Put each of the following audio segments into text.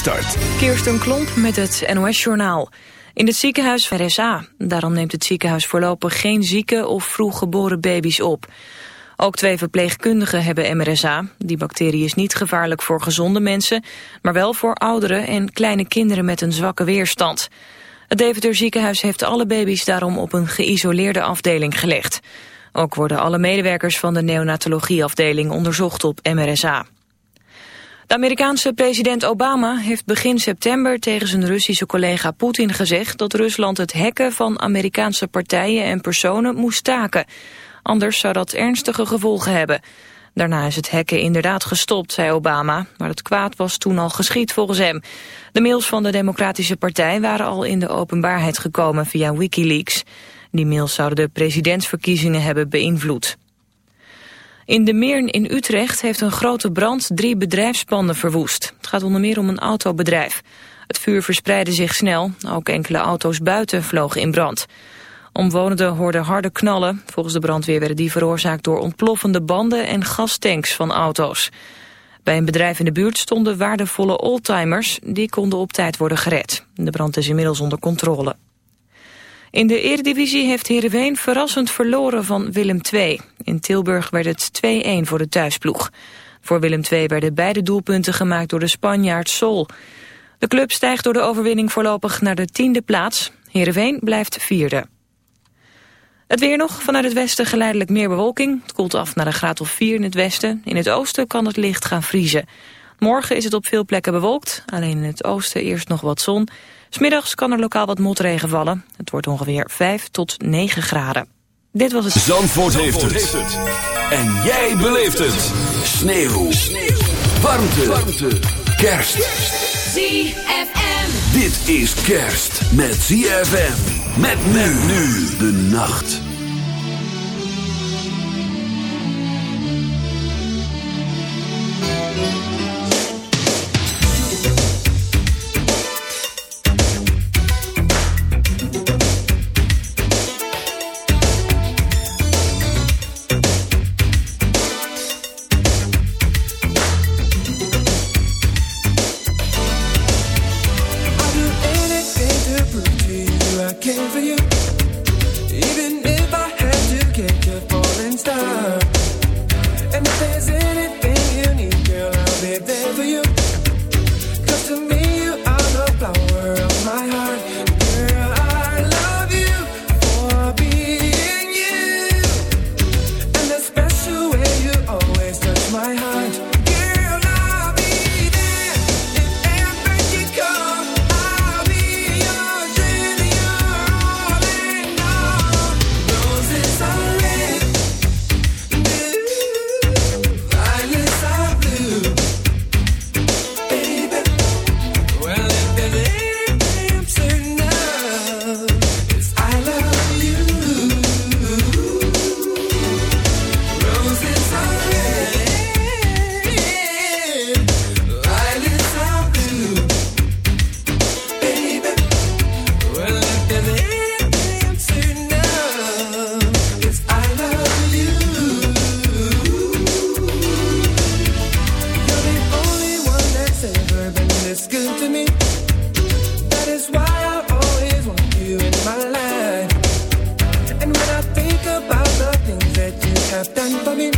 start. Kirsten Klomp met het NOS-journaal. In het ziekenhuis RSA. Daarom neemt het ziekenhuis voorlopig geen zieke of vroeggeboren baby's op. Ook twee verpleegkundigen hebben MRSA. Die bacterie is niet gevaarlijk voor gezonde mensen... maar wel voor ouderen en kleine kinderen met een zwakke weerstand. Het Deventer ziekenhuis heeft alle baby's daarom op een geïsoleerde afdeling gelegd. Ook worden alle medewerkers van de neonatologieafdeling onderzocht op MRSA. De Amerikaanse president Obama heeft begin september tegen zijn Russische collega Poetin gezegd dat Rusland het hacken van Amerikaanse partijen en personen moest staken. Anders zou dat ernstige gevolgen hebben. Daarna is het hacken inderdaad gestopt, zei Obama, maar het kwaad was toen al geschied volgens hem. De mails van de Democratische Partij waren al in de openbaarheid gekomen via Wikileaks. Die mails zouden de presidentsverkiezingen hebben beïnvloed. In de Meern in Utrecht heeft een grote brand drie bedrijfspanden verwoest. Het gaat onder meer om een autobedrijf. Het vuur verspreidde zich snel, ook enkele auto's buiten vlogen in brand. Omwonenden hoorden harde knallen. Volgens de brandweer werden die veroorzaakt door ontploffende banden en gastanks van auto's. Bij een bedrijf in de buurt stonden waardevolle oldtimers. Die konden op tijd worden gered. De brand is inmiddels onder controle. In de Eredivisie heeft Heerenveen verrassend verloren van Willem II. In Tilburg werd het 2-1 voor de thuisploeg. Voor Willem II werden beide doelpunten gemaakt door de Spanjaard Sol. De club stijgt door de overwinning voorlopig naar de tiende plaats. Heerenveen blijft vierde. Het weer nog, vanuit het westen geleidelijk meer bewolking. Het koelt af naar een graad of 4 in het westen. In het oosten kan het licht gaan vriezen. Morgen is het op veel plekken bewolkt. Alleen in het oosten eerst nog wat zon. Smiddags kan er lokaal wat motregen vallen. Het wordt ongeveer 5 tot 9 graden. Dit was het... Zandvoort, heeft, het. En jij beleeft het. Sneeuw. Sneeuw. Warmte. Warmte. Kerst. ZFM. Dit is kerst met ZFM. Met men nu de nacht. It's good to me. That is why I always want you in my life. And when I think about the things that you have done for me,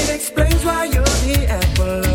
it explains why you're the apple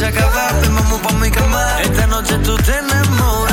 se acaba, te vamos pa' mi cama. Esta noche tú te enamoras.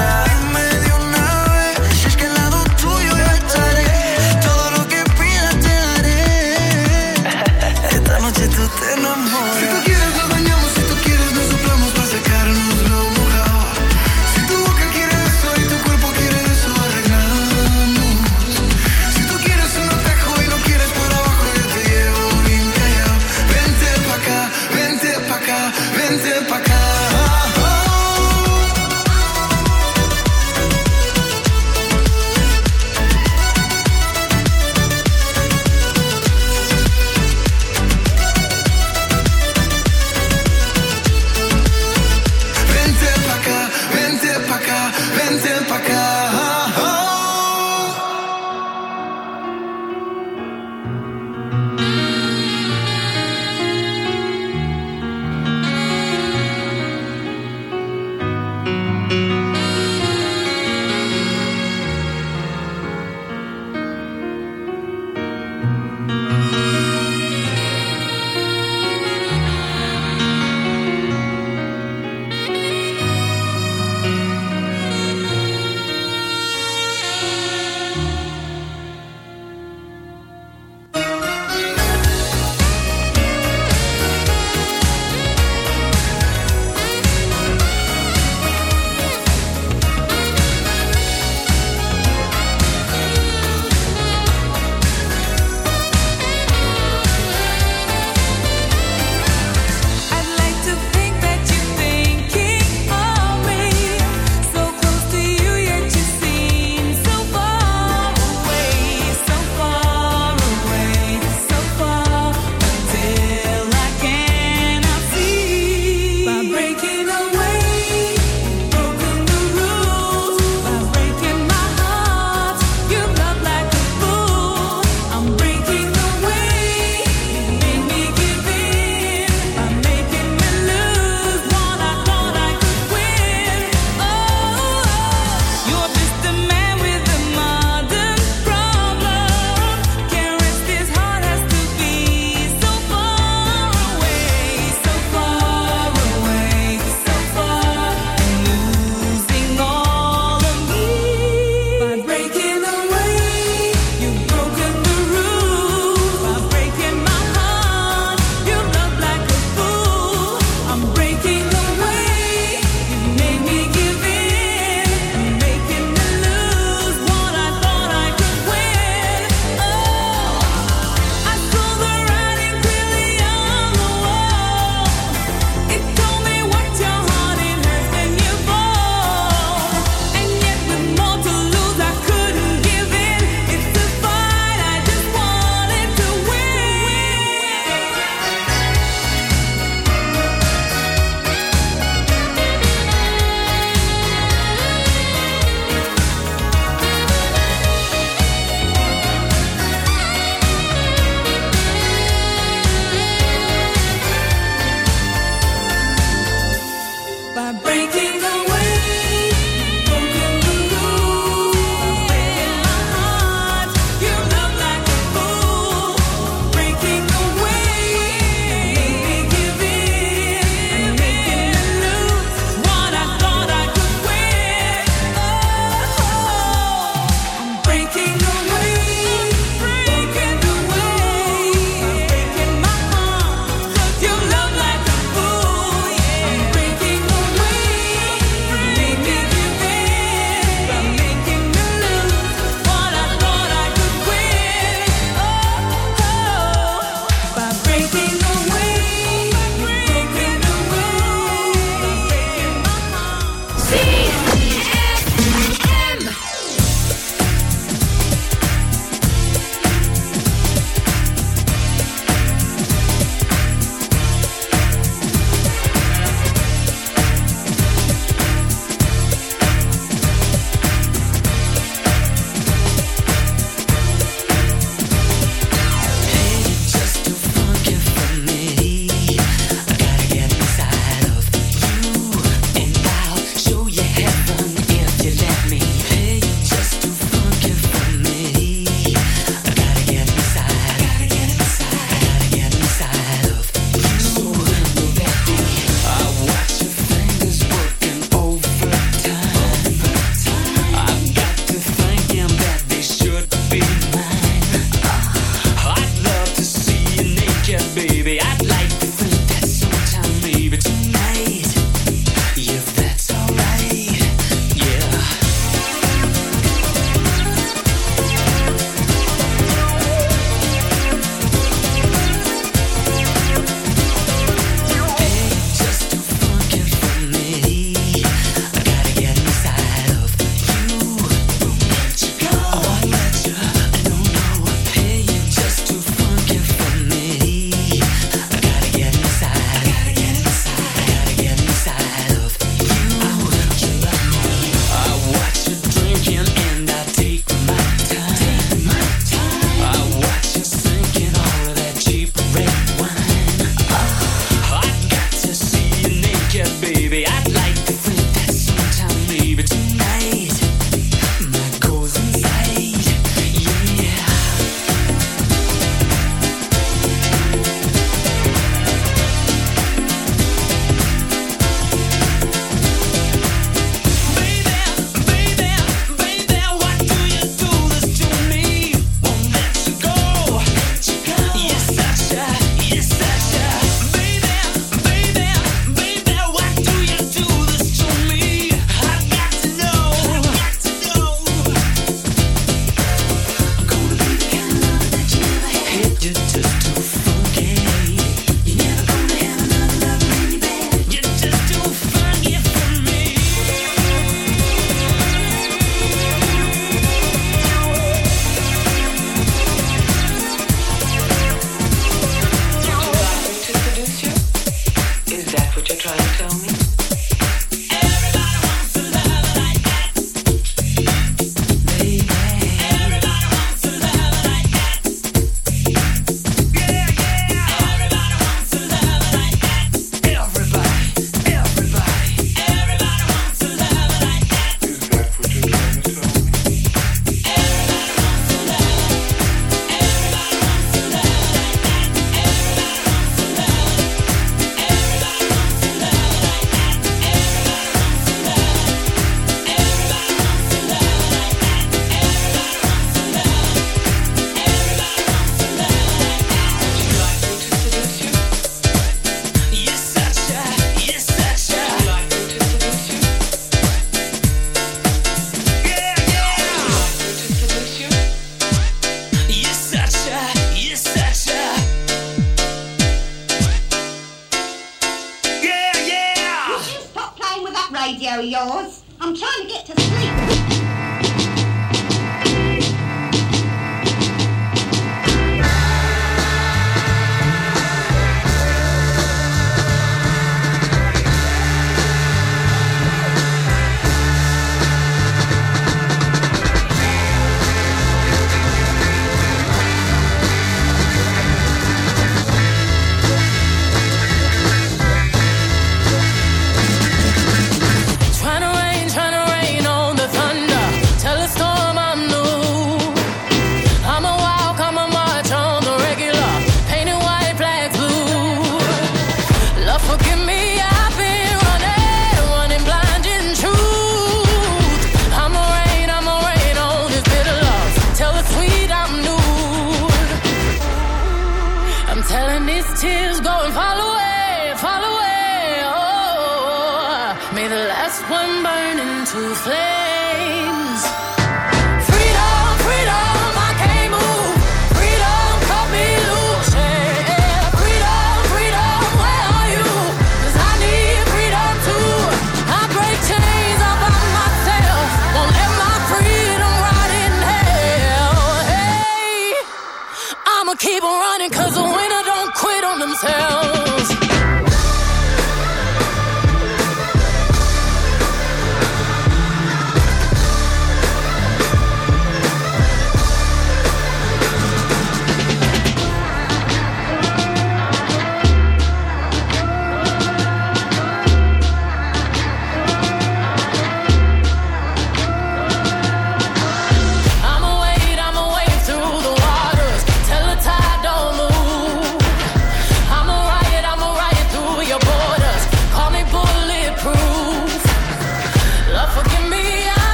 keep running, cause the winner don't quit on themselves.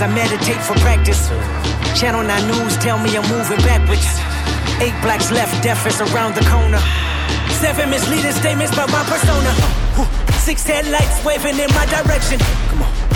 I meditate for practice. Channel 9 News tell me I'm moving backwards. Eight blacks left, deaf is around the corner. Seven misleading statements about my persona. Six headlights waving in my direction. Come on.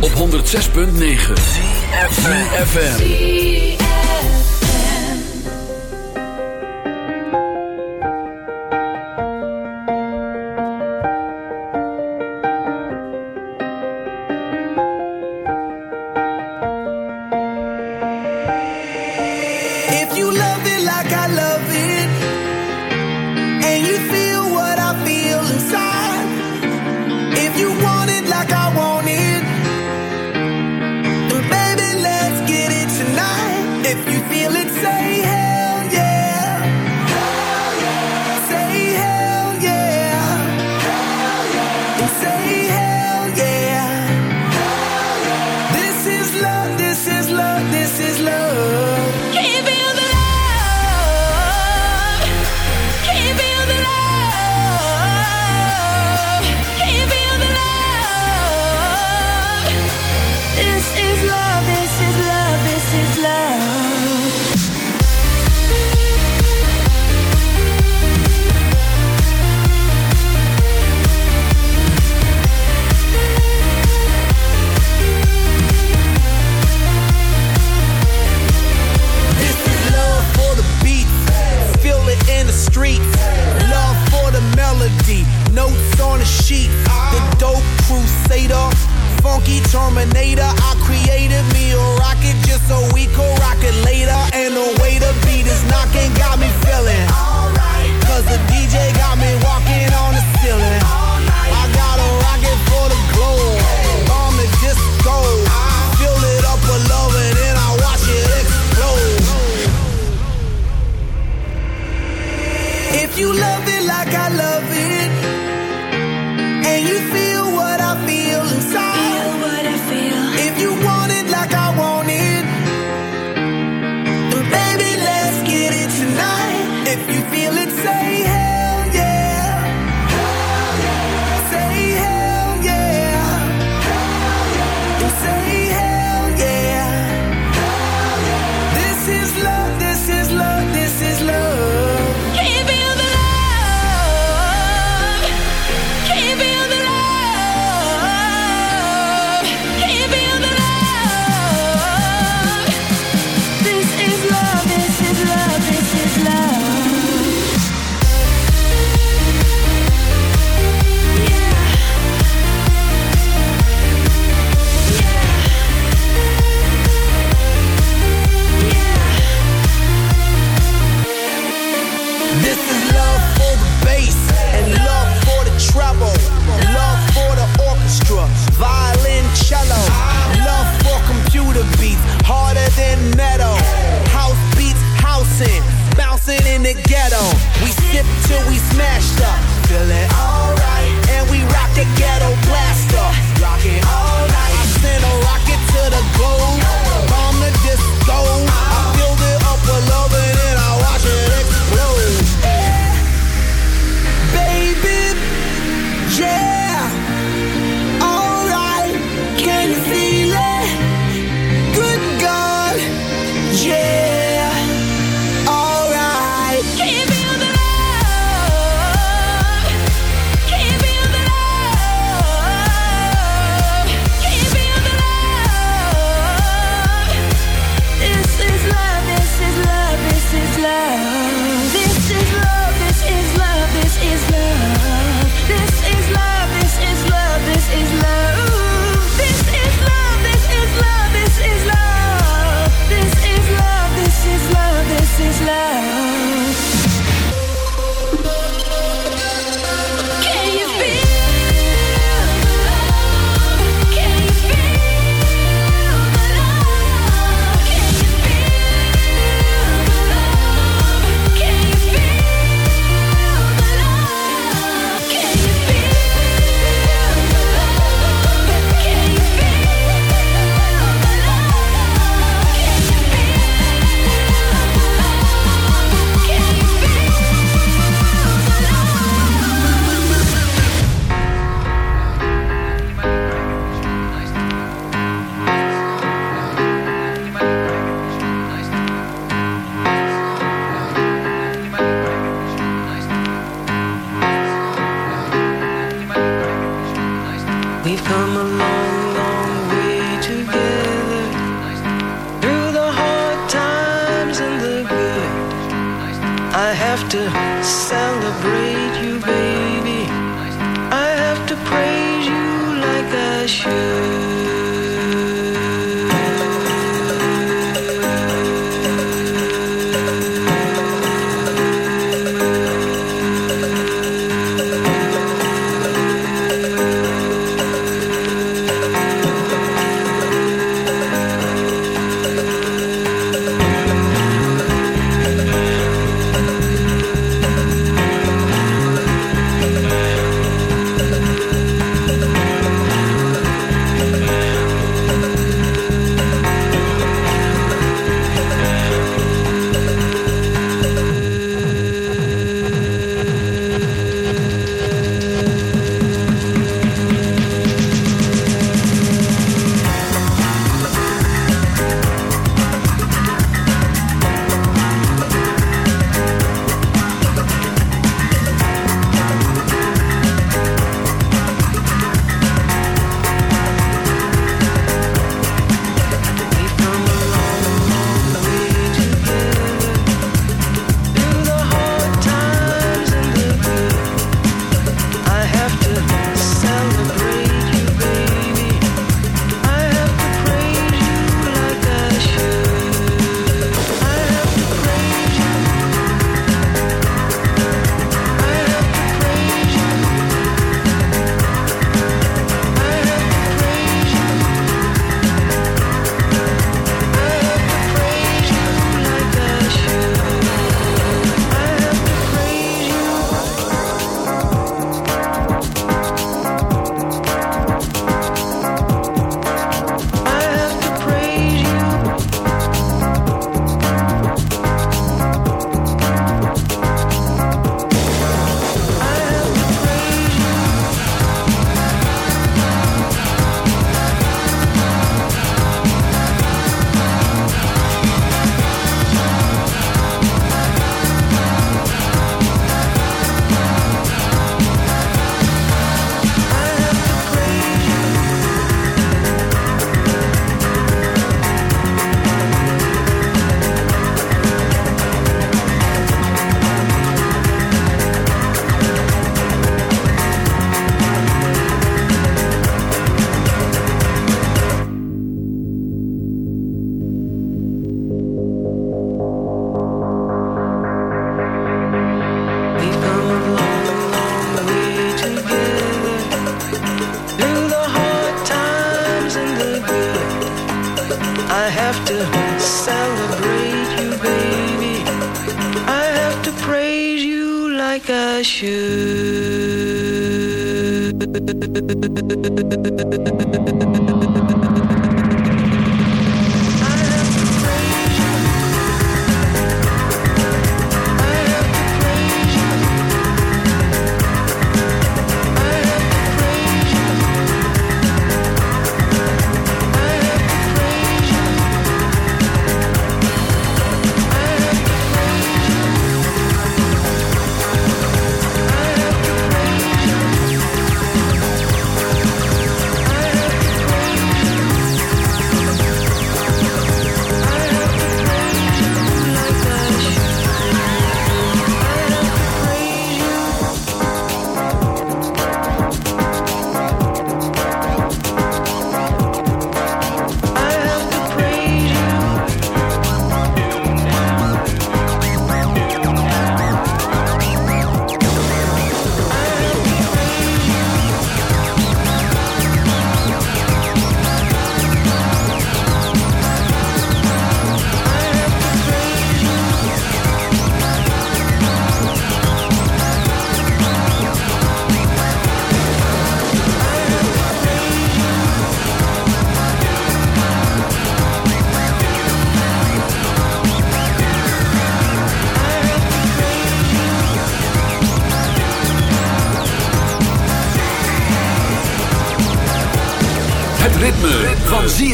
Op 106.9 FM.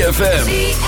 ZFM.